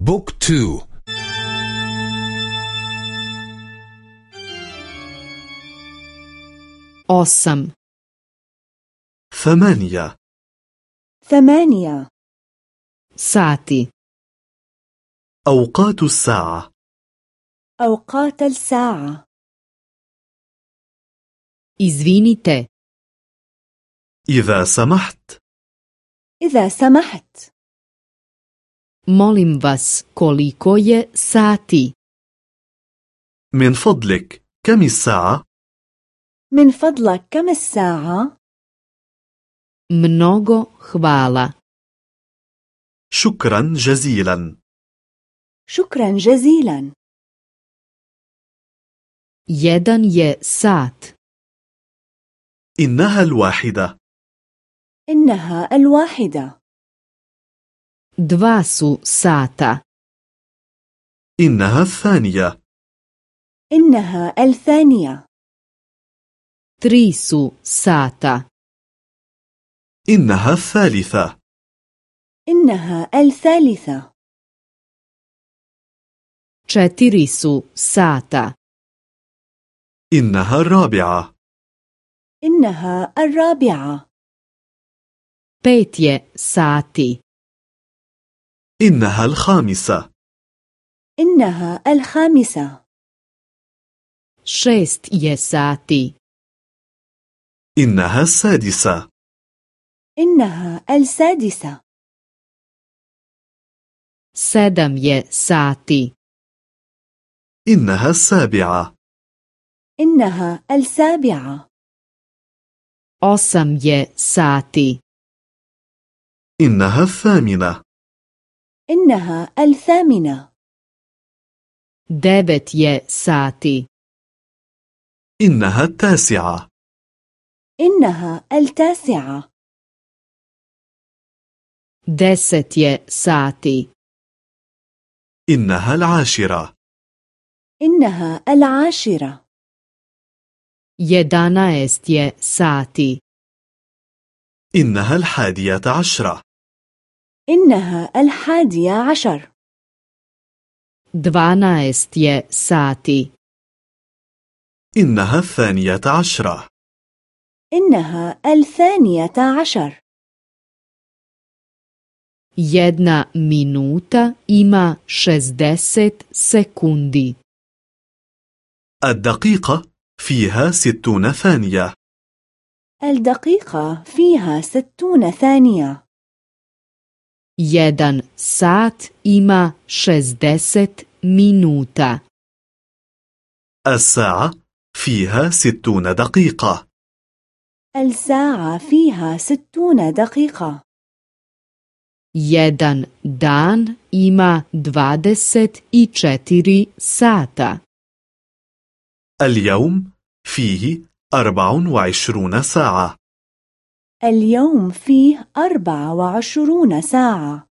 بوك تو osam ثمانية. ثمانية. sati أوقات الساعة. أوقات الساعة. Izvinite إذا سمحت. إذا سمحت. Molim vas koliko je sati? من فضلك كم الساعة؟ من فضلك كم الساعة؟ mnogo hvala. شكرا جزيلا شكرا جزيلا jedan je sat. إنها الواحدة إنها الواحدة dva su sata. إنها الثانية. إنها الثانية. Tri su sata. إنها الثالثة. إنها الثالثة. Četiri su sata. إنها الرابعة. إنها الرابعة. Pet je sati. إنها الخامسة. إنها الخامسة. Je sati. إنها السادسة. إنها السادسة. Je sati. إنها السابعة. إنها السابعة. Je sati. إنها الثامنة. إنها الثامنة. devet je sati إنها التاسعة. إنها التاسعة. deset je sati إنها العاشرة. إنها العاشرة. jedanaest je sati إنها الحادية عشرة. إنها الحادية عشر. Dvanaest je sati. إنها الثانية عشرة. إنها الثانية عشر. Jedna minuta ima 60 sekundi. الدقيقة فيها ستون ثانية. الدقيقة فيها ستون ثانية. Jedan sat ima 60 minuta. الساعة فيها ستون دقيقة. الساعة فيها ستون دقيقة. Jedan dan ima 24 sata. اليوم فيه أربع وعشرون ساعة. اليوم فيه أربع وعشرون ساعة.